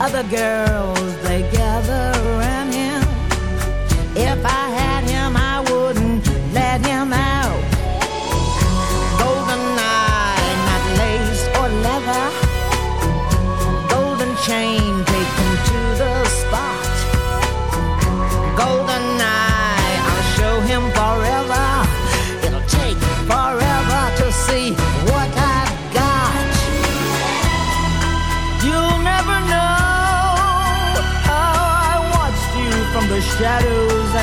other girls they gather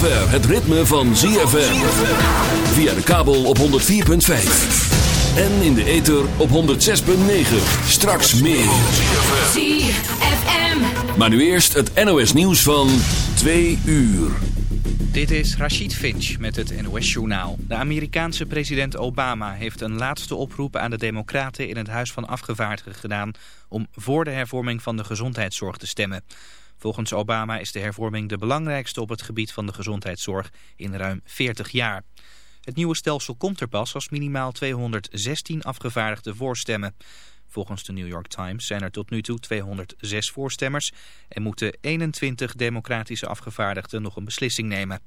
Zover het ritme van ZFM. Via de kabel op 104.5. En in de ether op 106.9. Straks meer. ZFM. Maar nu eerst het NOS nieuws van 2 uur. Dit is Rachid Finch met het NOS-journaal. De Amerikaanse president Obama heeft een laatste oproep aan de democraten in het Huis van Afgevaardigden gedaan om voor de hervorming van de gezondheidszorg te stemmen. Volgens Obama is de hervorming de belangrijkste op het gebied van de gezondheidszorg in ruim 40 jaar. Het nieuwe stelsel komt er pas als minimaal 216 afgevaardigden voorstemmen. Volgens de New York Times zijn er tot nu toe 206 voorstemmers en moeten 21 democratische afgevaardigden nog een beslissing nemen.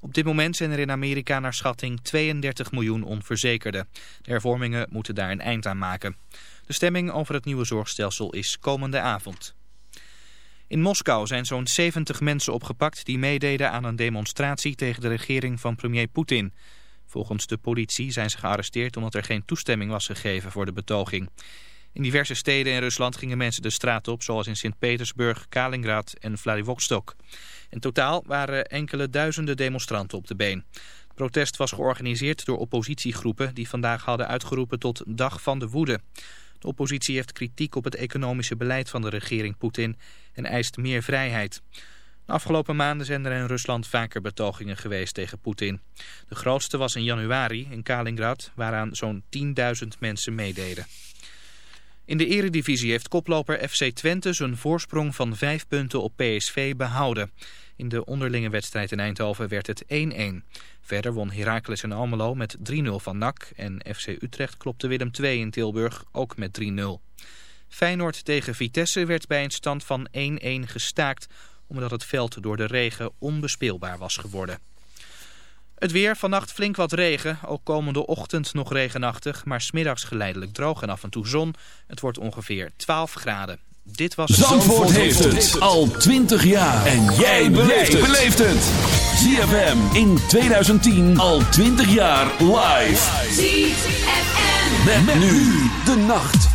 Op dit moment zijn er in Amerika naar schatting 32 miljoen onverzekerden. De hervormingen moeten daar een eind aan maken. De stemming over het nieuwe zorgstelsel is komende avond. In Moskou zijn zo'n 70 mensen opgepakt die meededen aan een demonstratie tegen de regering van premier Poetin. Volgens de politie zijn ze gearresteerd omdat er geen toestemming was gegeven voor de betoging. In diverse steden in Rusland gingen mensen de straat op, zoals in Sint-Petersburg, Kaliningrad en Vladivostok. In totaal waren enkele duizenden demonstranten op de been. Het protest was georganiseerd door oppositiegroepen die vandaag hadden uitgeroepen tot Dag van de Woede. De oppositie heeft kritiek op het economische beleid van de regering Poetin en eist meer vrijheid. De afgelopen maanden zijn er in Rusland vaker betogingen geweest tegen Poetin. De grootste was in januari in Kaliningrad, waaraan zo'n 10.000 mensen meededen. In de eredivisie heeft koploper FC Twente zijn voorsprong van vijf punten op PSV behouden. In de onderlinge wedstrijd in Eindhoven werd het 1-1. Verder won Heracles en Almelo met 3-0 van NAC en FC Utrecht klopte Willem 2 in Tilburg ook met 3-0. Feyenoord tegen Vitesse werd bij een stand van 1-1 gestaakt omdat het veld door de regen onbespeelbaar was geworden. Het weer, vannacht flink wat regen, ook komende ochtend nog regenachtig, maar smiddags geleidelijk droog en af en toe zon. Het wordt ongeveer 12 graden. Dit was het Zandvoort heeft het al 20 jaar. En jij beleeft het. ZFM in 2010 al 20 jaar live. ZFM. Met, nu de nacht.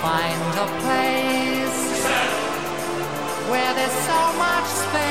find a place where there's so much space.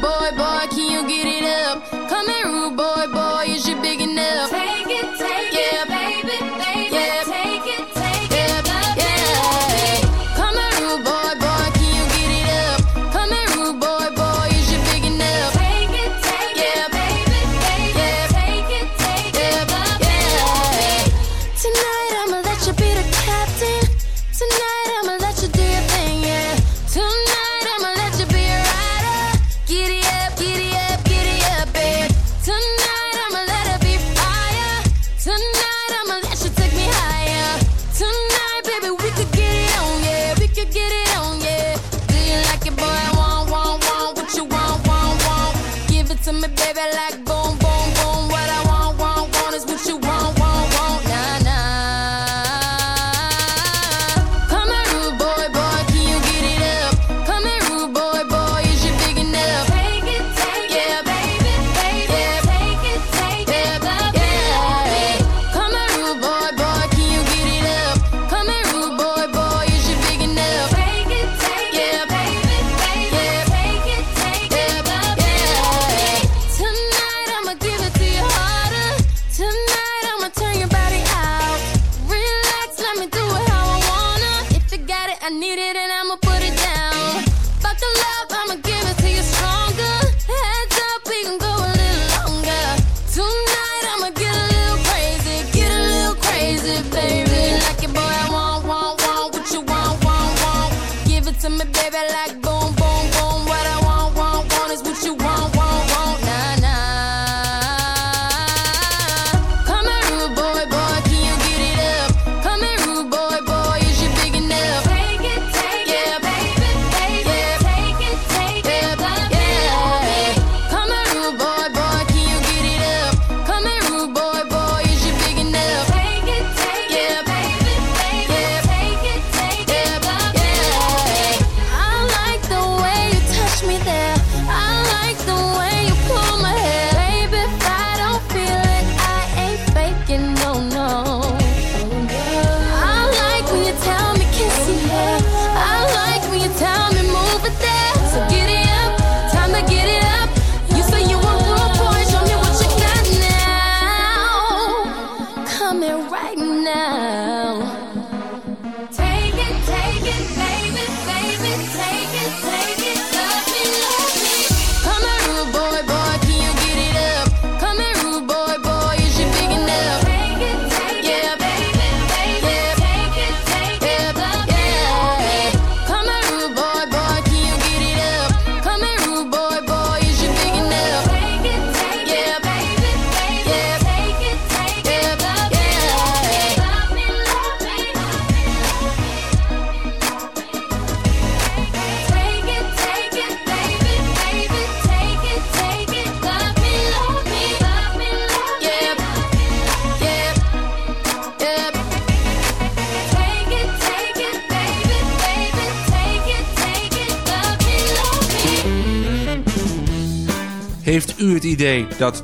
boy, boy, can you get it?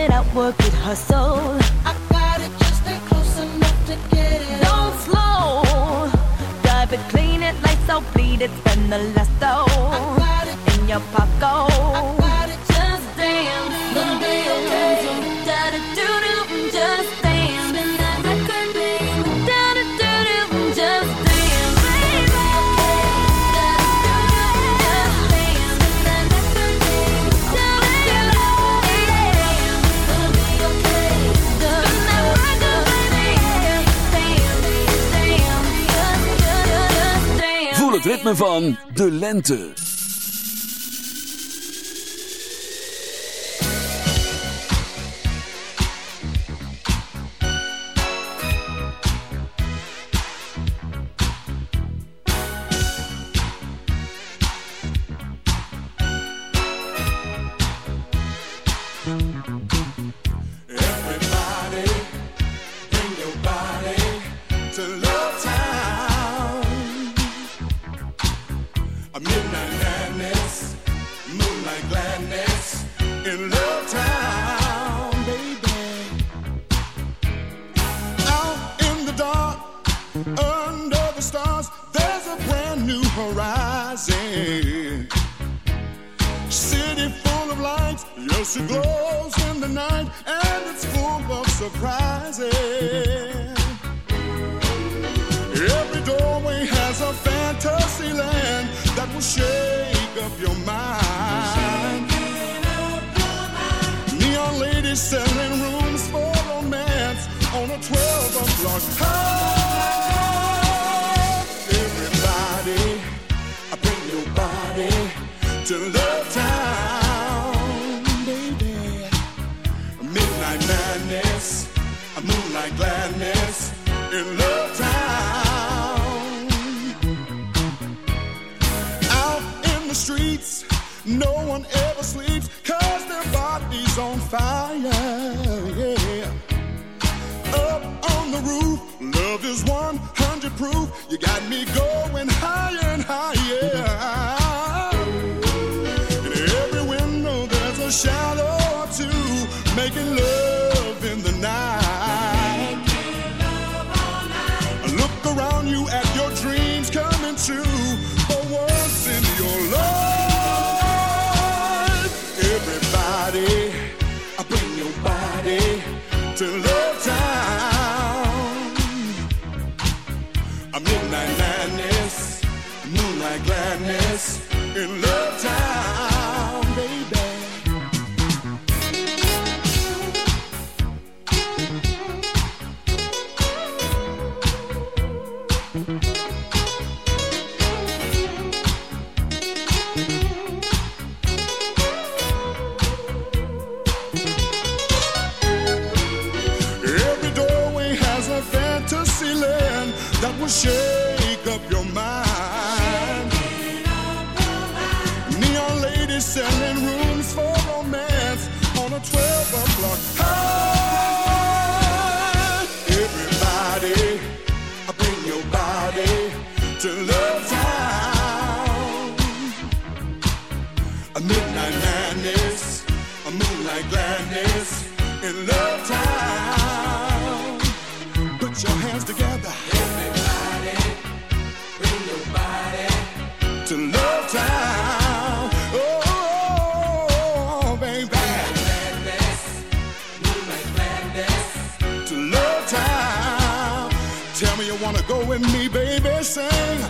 when I work it, hustle. I got it just that close enough to get it. Don't slow. Drive it, clean it, lights out, bleed it, spend the last though. In your pocket. ritme van de lente. and gladness in Love Town. Put your hands together. Everybody, bring your body to Love Town. Oh, baby. Gladness, gladness. To Love Town. Tell me you wanna go with me, baby. Sing.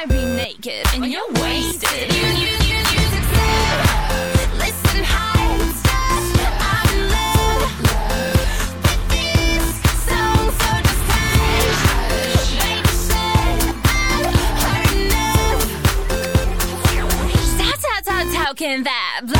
wanna be naked and you're wasted. You, you, you, Listen how can that?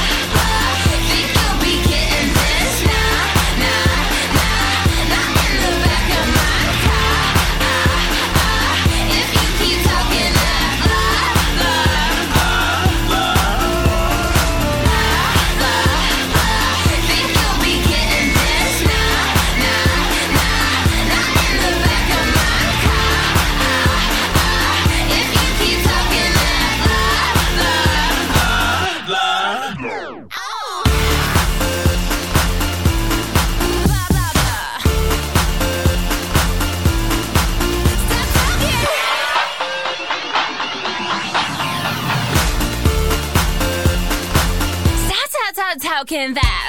Talking that